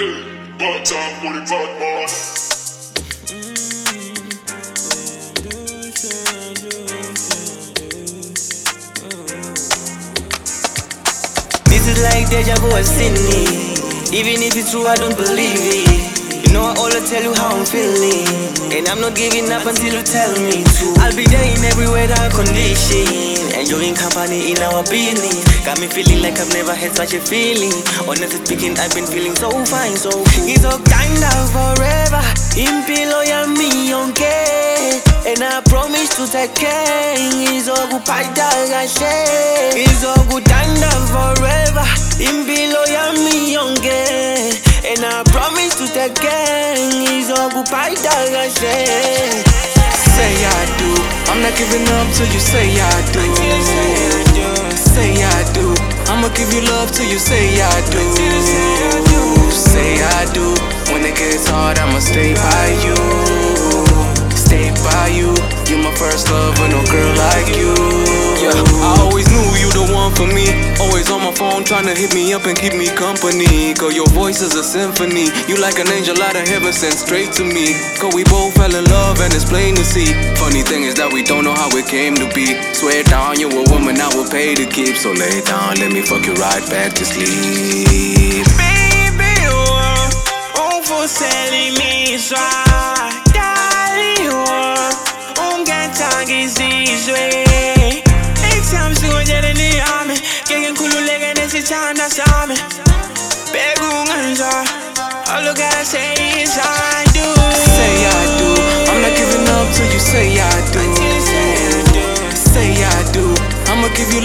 This is like deja vu, seen it. Even if it's true, I don't believe it. You know I always tell you how I'm feeling. And I'm not giving up until you tell me to. I'll be there in every weather condition. Enjoying company in our business. Got me feeling like I've never had such a feeling. Honestly speaking, I've been feeling so fine, so cool. It's all kind of forever. Impilo yami yonke. And I promise to take care. Izokuphatha kahle. Izokutanda forever. Izokuphatha kahle. Say I do. I'm not giving up till you say I do. Say I do. I'ma give you love till you say I do. Say I do. When it gets hard, I'ma stay by trying to hit me up and keep me company. Cause your voice is a symphony. You like an angel out of heaven sent straight to me. Cause we both fell in love and it's plain to see. Funny thing is that we don't know how it came to be. Swear down, you're a woman I will pay to keep. So lay down, let me fuck you right back to sleep. Baby, oh, oh unfoselimizwa dali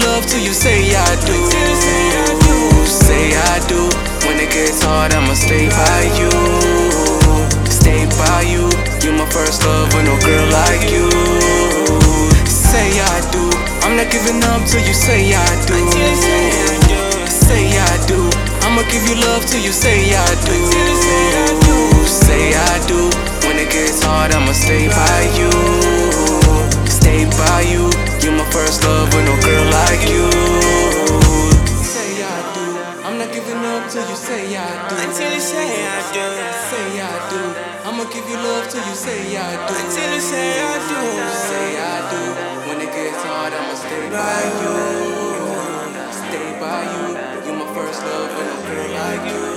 love till you say I do. Say I do. When it gets hard, I'ma stay by you. Stay by you. You my first love with no girl like you. Say I do. I'm not giving up till you say I do. Say I do. I'ma give you love till you say I do. Not giving up till you say I do. until you say I do Say I do. I'ma give you love till you say I do. until you say I do Say I do. When it gets hard, I'ma stay by you. Stay by you. You my first love no girl like you.